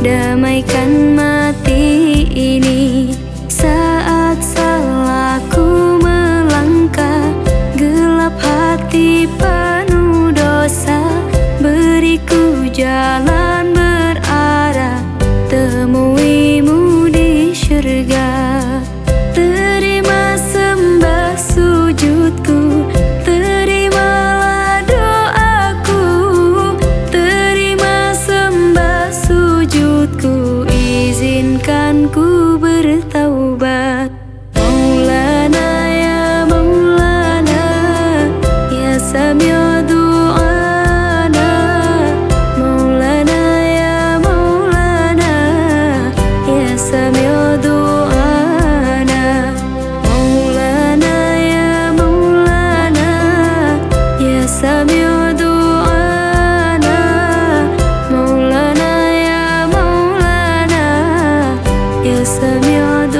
Damaikan mati ini. Saat salahku melangkah Gelap hati 夜色渺茫。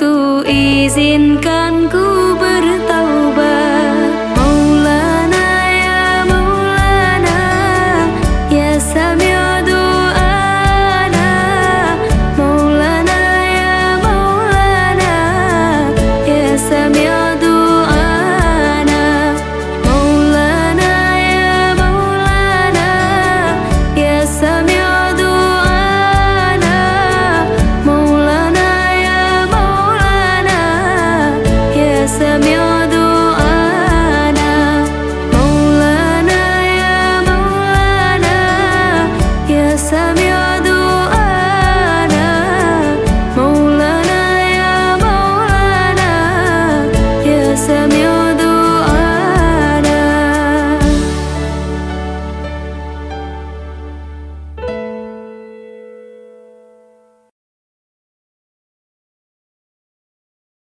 ku izinkan ku bertanya.